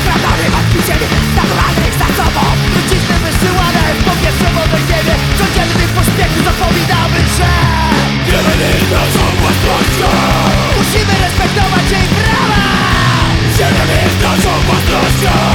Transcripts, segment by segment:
okradany was cienie Zakochanych za sobą. Trucizny wysyłane w powietrze Codzienny pośpiechu zapominamy, że Nie byli naszą Musimy respektować jej prawa. Ziemia jest naszą własnością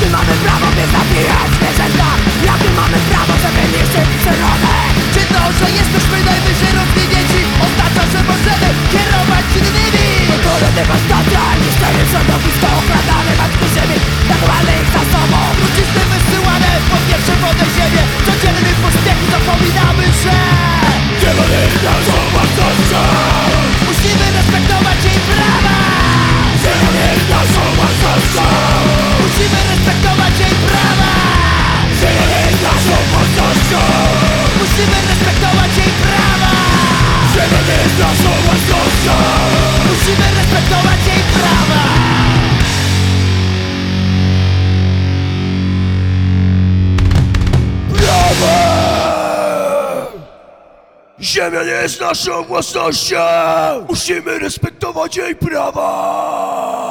emanetan dago bezak eta ez da Ziemia nie jest naszą własnością. Musimy respektować jej prawa